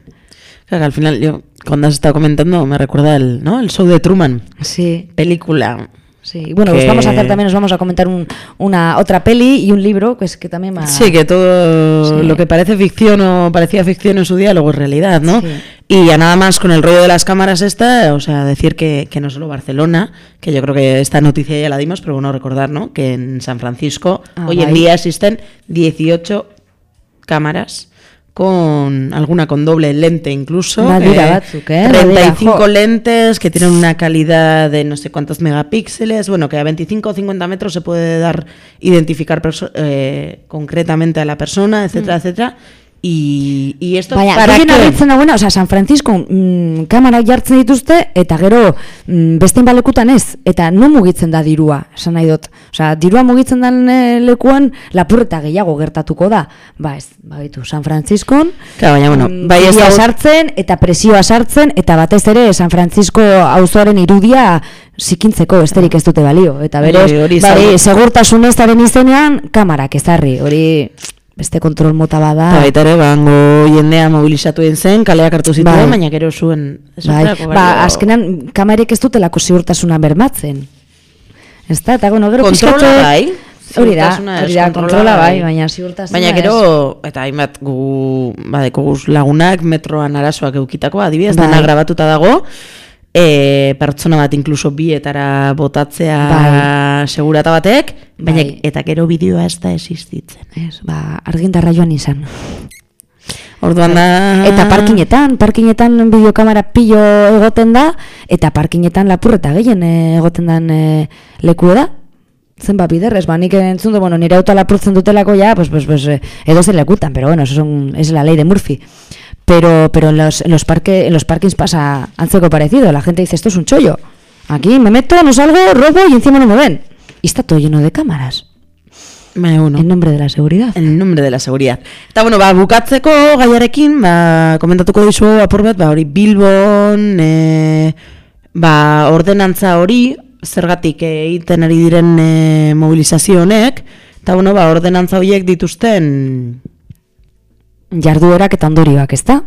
Claro, al final yo, cuando has estado comentando, me recuerda el, ¿no? el show de Truman. Sí. Película. Sí, bueno, que- pues vamos a hacer también, nos vamos a comentar un- una otra peli y un libro, que es que también va... Sí, que todo Sí. lo que parece ficción o parecía ficción en su día, luego es realidad, ¿no? Sí. Y ya nada más con el rollo de las cámaras esta, o sea, decir que, que no solo Barcelona, que yo creo que esta noticia ya la dimos, pero bueno, recordar, ¿no? Que en San Francisco Ah, hoy en día existen 18 cámaras con alguna con doble lente incluso. Badira eh, batzuk, eh, 35 badira, jo. lentes que tienen una calidad de no sé cuántos megapíxeles. Bueno, que a 25 o 50 metros se puede dar, identificar eh, concretamente a la persona, etcétera, etcétera. Y, y esto Baina, para gehien qué? harritzen dagoena, osea, San Francisco mm, kamera jartzen dituzte, eta gero mm, beste balekutan ez, eta non mugitzen da dirua, esan nahi dut. Osea, dirua mugitzen den eh, lekuan, lapurreta gehiago gertatuko da. Ba ez, ba bitu, San Franciscon, Claro, baina, bueno, mm, bai ez dago- sartzen, eta presioa sartzen, eta batez ere San Francisco auzoaren irudia zikintzeko besterik ez dute balio. Eta hori bai, zago- segurtasunezaren izenean, kamarak ezarri, hori beste kontrol mota bada. Eta baita ere, bango jendea mobilizatu zen, kaleak hartu zituen, Bai. baina gero zuen... Bai, ba, azkenan kamerek ez dutelako ziurtasuna bermatzen. Ez da, eta bueno, gero Kontrola pixkate- bai, Hori da, hori da, kontrola bai, baina ziurtasuna Baina ez. gero, eta hainbat gu, badeko guz lagunak metroan arazoak eukitako, adibidez, Bai. dena grabatuta dago, e, pertsona bat inkluso bietara botatzea Bai. segurata batek, baina Bai. eta gero bideoa ez da existitzen. Ez, ba, argindarra joan izan. Orduan da... Eta parkinetan, parkinetan bideokamera pillo egoten da, eta parkinetan lapurreta gehien eh, egoten dan e, leku da. Zenba biderrez, ba, nik entzun du, bueno, nire auto lapurtzen dutelako ya, pues, pues, pues, eh, edo zen lekutan, pero bueno, eso son, es la ley de Murphy. Pero, pero en, los, en, los parque, en los parkings pasa algo parecido, la gente dice, esto es un chollo. Aquí me meto, no salgo, robo y encima no me ven. Y está todo lleno de cámaras. Baina, bueno, En nombre de la seguridad. En nombre de la seguridad. Eta bueno, ba, bukatzeko gaiarekin, ba, komentatuko dizu apur bat, ba, hori Bilbon, e, ba, ordenantza hori, zergatik egiten ari diren e, mobilizazio honek, eta bueno, ba, ordenantza horiek dituzten jarduerak eta ondorioak, ezta?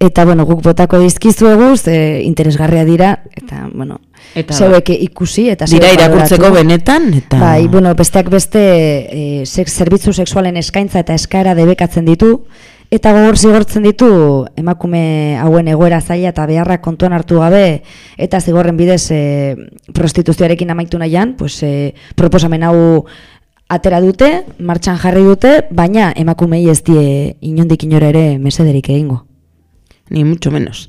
Eta, bueno, guk botako dizkizuegu, ze interesgarria dira, eta, bueno, Eta zeuek ikusi, eta dira irakurtzeko benetan, eta... Bai, bueno, besteak beste e, sex, zerbitzu sexualen eskaintza eta eskaera debekatzen ditu, eta gogor zigortzen ditu emakume hauen egoera zaila eta beharrak kontuan hartu gabe, eta zigorren bidez e, prostituzioarekin amaitu nahian, pues, e, proposamen hau atera dute, martxan jarri dute, baina emakumei ez die inondik inora ere mesederik egingo. Ni mucho menos.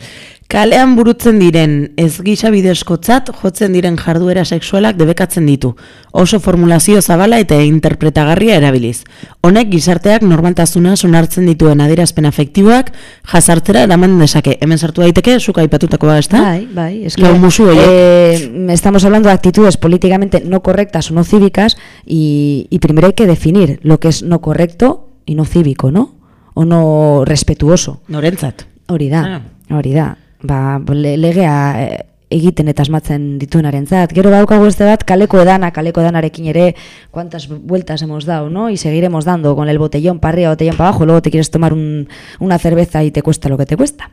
Kalean burutzen diren ez gisa bidezkotzat jotzen diren jarduera sexualak debekatzen ditu. Oso formulazio zabala eta interpretagarria erabiliz. Honek gizarteak normaltasuna sonartzen dituen adierazpen afektiboak jazartzera eraman dezake. Hemen sartu daiteke, zuk aipatutako ba, ezta? Bai, bai, es que Lau musu eh, estamos hablando de actitudes políticamente no correctas o no cívicas y, y primero hay que definir lo que es no correcto y no cívico, ¿no? O no respetuoso. Norentzat. Hori da, Ah. hori da. Ba, le- legea eh, egiten eta asmatzen dituenarentzat. Gero daukagu este bat kaleko edana, kaleko edanarekin ere cuántas vueltas hemos dado, ¿no? Y seguiremos dando con el botellón para arriba, botellón para abajo, luego te quieres tomar un, una cerveza y te cuesta lo que te cuesta.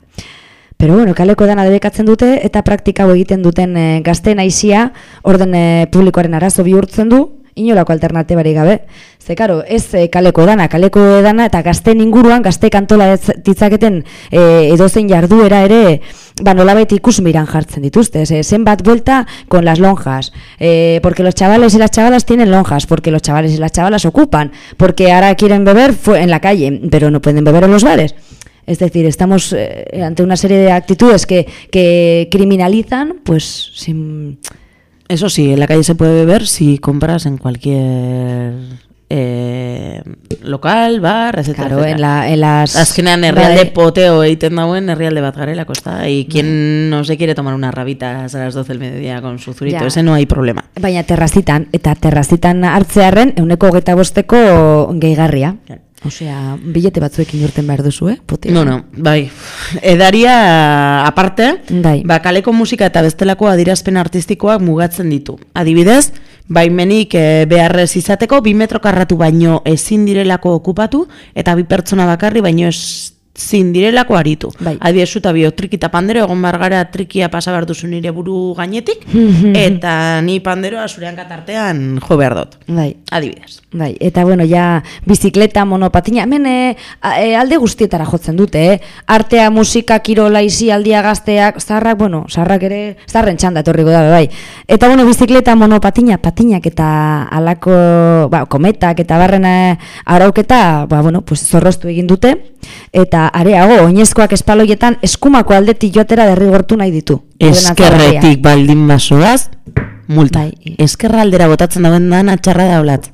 Pero bueno, kaleko edana debekatzen dute eta praktika egiten duten e, gazte naizia orden eh, publikoaren arazo bihurtzen du, inolako alternatibarik gabe. Ze karo, ez eh, kaleko edana, kaleko edana eta gazten inguruan, gazte kantola ditzaketen e, edozein jarduera ere, ba nolabait ikusmiran jartzen dituzte. Ze, zenbat vuelta con las lonjas, eh, porque los chavales y las chavalas tienen lonjas, porque los chavales y las chavalas ocupan, porque ahora quieren beber en la calle, pero no pueden beber en los bares. Es decir, estamos ante una serie de actitudes que, que criminalizan, pues sin... Eso sí, en la calle se puede beber si compras en cualquier eh, local, bar, etcétera, Claro, en, la, en las... Azkenean herrialde Bai. poteo egiten dauen herrialde bat garelako, ezta? Y quien no se quiere tomar unas rabitas a las 12 del mediodía con su zurito, Ya. ese no hay problema. Baina terrazitan, eta terrazitan hartzearen euneko hogeita bosteko gehigarria. Osea, bilete batzuekin urten behar duzu, eh? Poteo. No, no, bai. Edaria aparte, Bai. ba, kaleko musika eta bestelako adirazpen artistikoak mugatzen ditu. Adibidez, baimenik e, beharrez izateko, bi metro karratu baino ezin direlako okupatu, eta bi pertsona bakarri baino ezin direlako aritu. Bai. Adibidez, zuta bio triki eta pandero, egon bargara trikia pasa behar duzu nire buru gainetik, eta ni panderoa zurean katartean jo behar dut. Bai. Adibidez. Bai, eta bueno, ja, bizikleta, monopatina, hemen e, alde guztietara jotzen dute, eh? Artea, musika, kirola, izi, aldia, gazteak, zarrak, bueno, zarrak ere, zarren txanda etorriko da, bai. Eta bueno, bizikleta, monopatina, patinak eta alako, ba, kometak eta barren eh, arauketa, ba, bueno, pues zorroztu egin dute, eta areago, oinezkoak espaloietan eskumako aldetik joatera derrigortu nahi ditu. Eskerretik baldin basoaz, multa. Bai. Eskerra botatzen dauen dan atxarra da olat.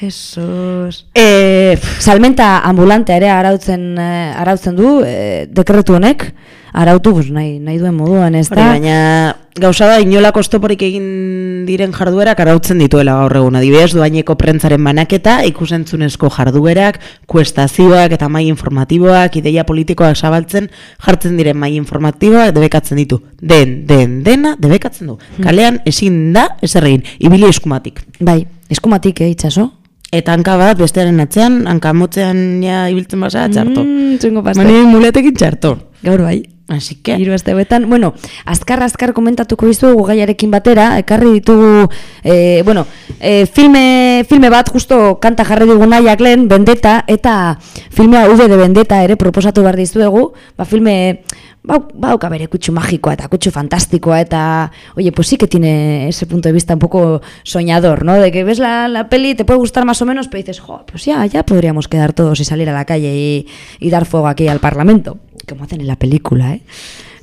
Jesus. E, Salmenta ambulante ere arautzen eh, arautzen du eh, dekretu honek arautu pues, nahi, nahi duen moduan ez da baina gauza da inolako oztoporik egin diren jarduerak arautzen dituela gaur egun. Adibidez, duaineko prentzaren banaketa, ikusentzunezko jarduerak, kuestazioak eta mai informatiboak, ideia politikoak zabaltzen jartzen diren mai informatiboak debekatzen ditu. Den, den, dena debekatzen du. Kalean ezin da ezer egin, ibili eskumatik. bai eskumatik eh, itxaso Eta hanka bat bestearen atzean, hanka motzean ja ibiltzen basa, txarto. mm, txungo Mani muletekin txarto. gaur bai Así que... Hiru aste betan. Bueno, azkar azkar komentatuko dizuegu gaiarekin batera, ekarri ditugu, e, bueno, e, filme, filme bat justo kanta jarri dugu nahiak lehen, Vendetta, eta filmea V de Vendetta ere proposatu behar dizuegu, ba filme, ba, bauka bere kutsu magikoa eta kutsu fantastikoa eta, oye, pues sí que tiene ese punto de vista un poco soñador, ¿no? De que ves la, la peli, te puede gustar más o menos, pero dices, jo, pues ya, ya podríamos quedar todos y salir a la calle y, y dar fuego aquí al Parlamento, como hacen en la película, ¿eh?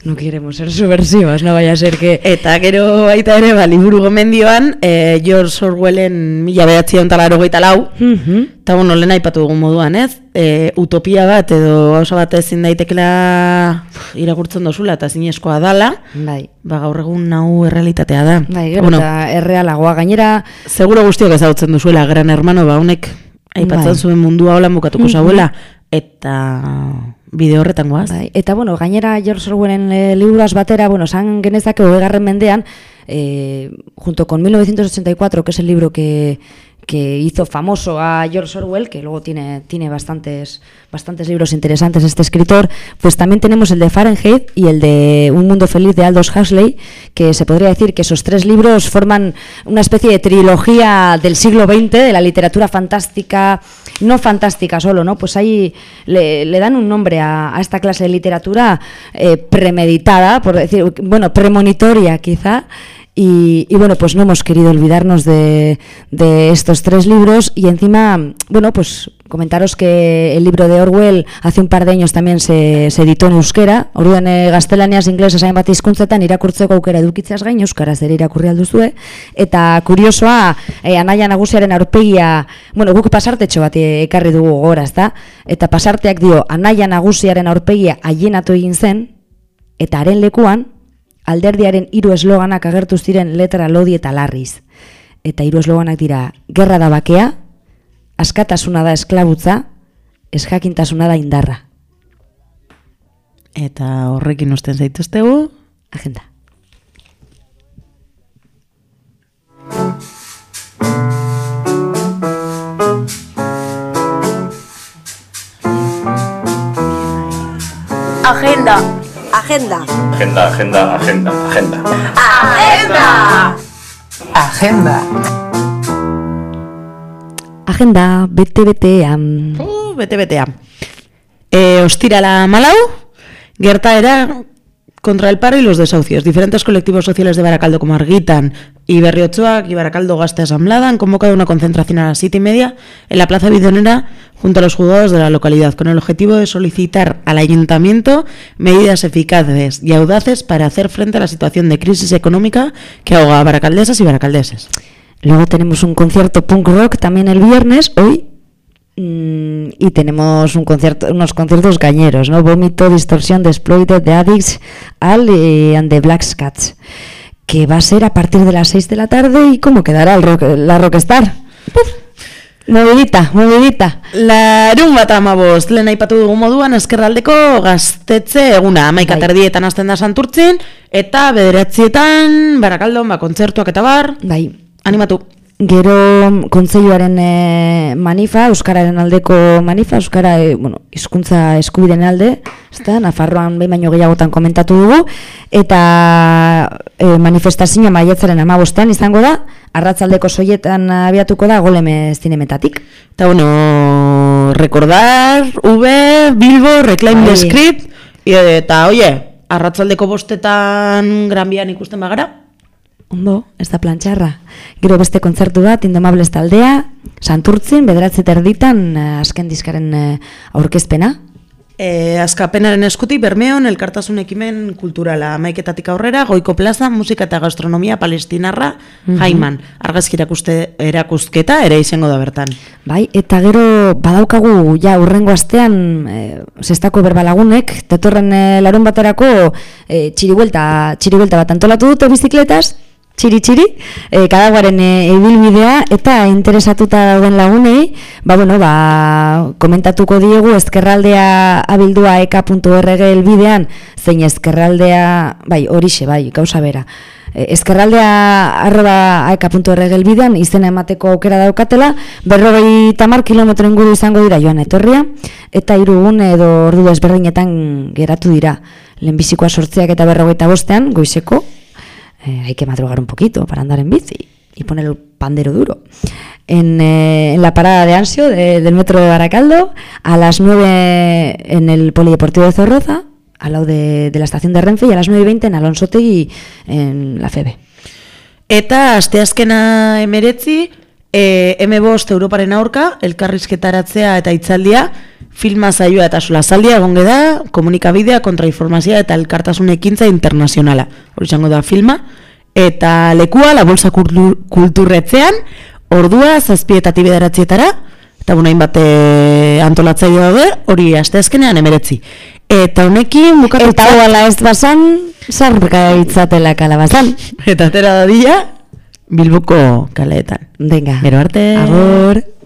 No queremos ser subversivos, no vaya a ser que... Eta gero baita ere, ba, liburu gomendioan, eh, George Orwellen mila behatzion talaro gaita lau, eta bueno, lehen aipatu dugun moduan, ez? E, utopia bat edo gauza bat ezin daitekela uf, irakurtzen dozula eta zinezkoa dala, Bai. ba, gaur egun nau errealitatea da. Bai, gero eta errealagoa gainera... Seguro guztiok ezagutzen duzuela, gran hermano, ba, honek aipatzen Bai. zuen mundua holan bukatuko Mhm. zauela, eta bide horretan. Bai, eta bueno, gainera George Orwellen e, liburaz batera, bueno, san genezake hogegarren mendean, eh, junto con 1984, que es el libro que, que hizo famoso a George Orwell, que luego tiene, tiene bastantes, bastantes libros interesantes este escritor, pues también tenemos el de Fahrenheit y el de Un mundo feliz de Aldous Huxley, que se podría decir que esos tres libros forman una especie de trilogía del siglo XX, de la literatura fantástica, no fantástica solo, ¿no? Pues ahí le, le dan un nombre a, esta clase de literatura eh, premeditada, por decir, bueno, premonitoria quizá, y, y, bueno, pues no hemos querido olvidarnos de, de, estos tres libros y encima, bueno, pues comentaros que el libro de Orwell hace un par de años también se, se editó en euskera, orduan e, gaztelaniaz inglesez hain bat hizkuntzetan irakurtzeko aukera edukitzeaz gain euskaraz ere irakurri alduzue eta kuriosoa e, anaia nagusiaren aurpegia, bueno, guk pasartetxo bat ekarri dugu gora, ezta? Eta pasarteak dio anaia nagusiaren aurpegia haienatu egin zen eta haren lekuan alderdiaren hiru esloganak agertu ziren letra lodi eta larriz. Eta hiru esloganak dira, gerra da bakea, askatasuna da esklabutza, esjakintasuna da indarra. Eta horrekin usten zaituztegu, agenda. Agenda. Agenda. Agenda, agenda, agenda, agenda. Agenda. Agenda. Agenda, bete-betean. Uh, bete-betean. E, ostirala malau, gertaera contra el paro y los desahucios. Diferentes colectivos sociales de Baracaldo como Arguitan y y Baracaldo Gaste Asamblada han convocado una concentración a las siete y media en la Plaza Bidonera junto a los juzgados de la localidad con el objetivo de solicitar al ayuntamiento medidas eficaces y audaces para hacer frente a la situación de crisis económica que ahoga a baracaldesas y baracaldeses. Luego tenemos un concierto punk rock también el viernes, hoy, Mm, y tenemos un concierto, unos conciertos cañeros, ¿no? Vómito, Distorsión, The Exploited, The Addicts, Al y and the Black Cats, que va a ser a partir de las 6 de la tarde y cómo quedará el rock, la Rockstar. Puf. Movidita, movidita. Larun bat amabost, lehen aipatu dugu moduan eskerraldeko gaztetze eguna, amaika Bai. terdietan hasten da santurtzin, eta bederatzietan, barakaldon, ba, kontzertuak eta bar, Bai, animatu. Gero kontseiluaren e, manifa, euskararen aldeko manifa, euskara e, bueno, hizkuntza eskubideen alde, ezta? Nafarroan behin baino gehiagotan komentatu dugu eta e, manifestazioa maiatzaren 15ean izango da, arratzaldeko soietan abiatuko da goleme zinemetatik. Eta bueno, recordar, V, Bilbo, Reclaim the Bai. Script, eta oie, arratzaldeko bostetan gran bian ikusten bagara, Ondo, ez da plantxarra. Gero beste kontzertu bat, Indomables taldea, Santurtzin, bederatzi terditan, eh, azken diskaren eh, aurkezpena. E, azkapenaren eskutik Bermeon elkartasun ekimen kulturala maiketatik aurrera, goiko plaza, musika eta gastronomia palestinarra, Mhm. jaiman, argazki erakuste, erakuzketa ere izango da bertan. Bai, eta gero badaukagu ja urrengo astean e, zestako berbalagunek, tetorren e, larun baterako e, txiribuelta, txiribuelta bat antolatu dute bizikletaz, txiri txiri, e, kadaguaren e, ibilbidea eta interesatuta dauden lagunei, ba bueno, ba komentatuko diegu ezkerraldea abildua eka.org elbidean, zein ezkerraldea, bai, horixe, bai, gauza bera. E, ezkerraldea arroba aeka.org elbidean izena emateko aukera daukatela, berrogei tamar kilometro inguru izango dira joan etorria, eta hiru egun edo ordu desberdinetan geratu dira. lehenbizikoa sortzeak eta berrogeita bostean, goizeko, eh, hay que madrugar un poquito para andar en bici y poner el pandero duro. En, eh, en la parada de Ansio de- del metro de Baracaldo, a las 9 en el Polideportivo de Zorroza, al lado de, de la estación de Renfe, y a las 9 y 20 en Alonsotegui, en la FEBE. Eta asteazkena emeretzi, e, M5 Europaren aurka, elkarrizketaratzea eta itzaldia, filma zaioa eta solazaldia egonge da, komunikabidea, kontrainformazioa eta elkartasun ekintza internazionala. Hori izango da filma. Eta lekua, la bolsa kultur, kulturretzean, ordua zazpietatik bederatzietara, eta bueno, hainbat e, antolatzaile daude, hori asteazkenean emeretzi. Eta honekin bukatu Eta hola ez basan, sarrika itzatela kalabazan. Eta atera dadila, Bilboko kaleetan. Venga. Gero arte. Agur.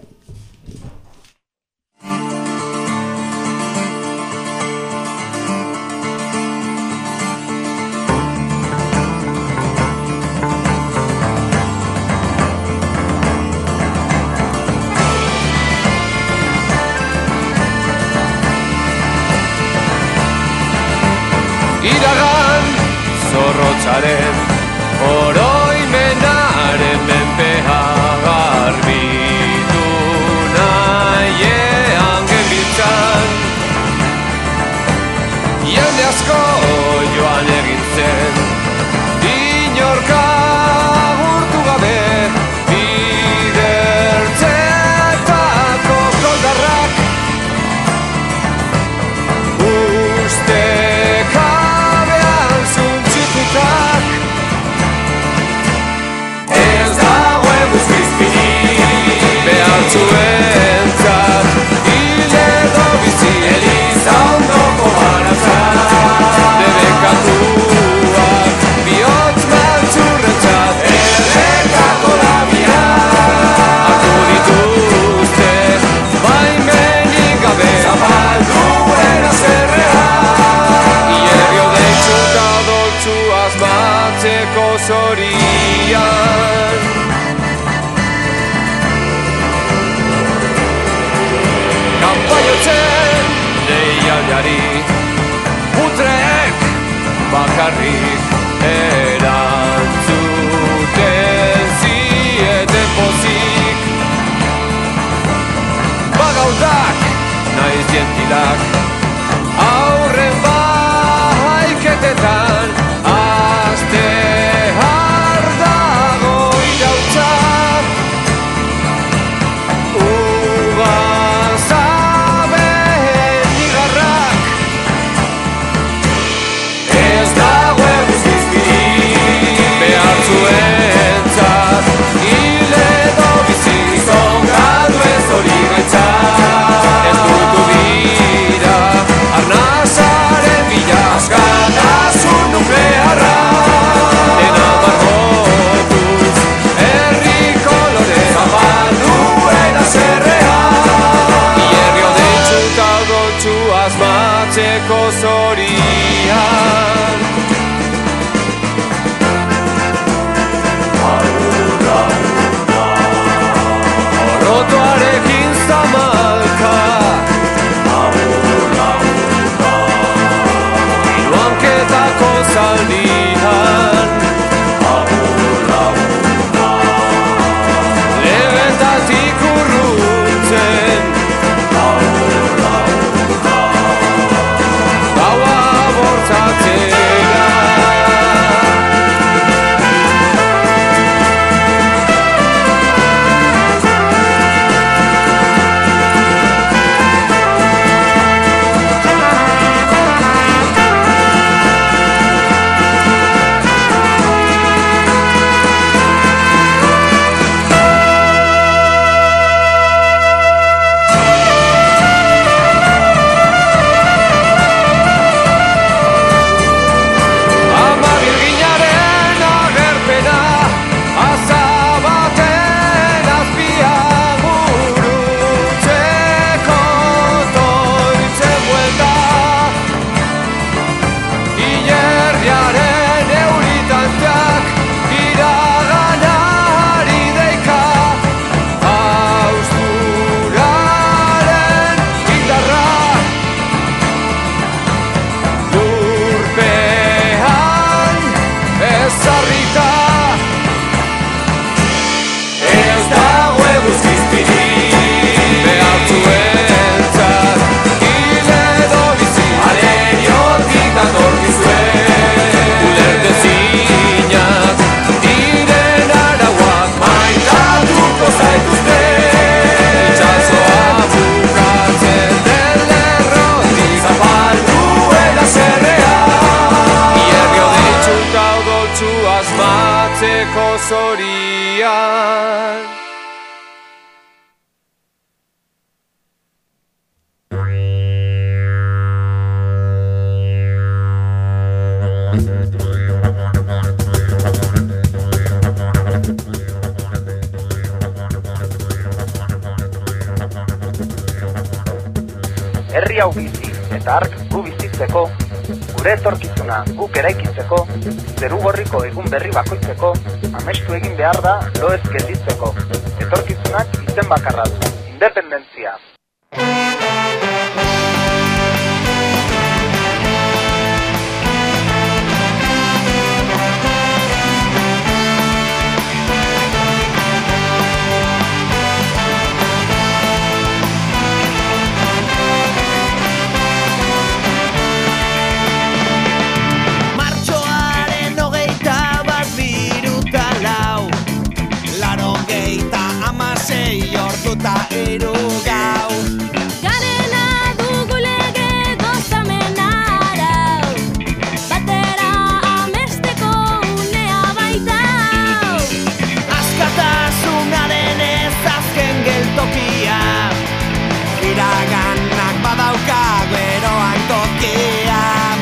etxeko zoria.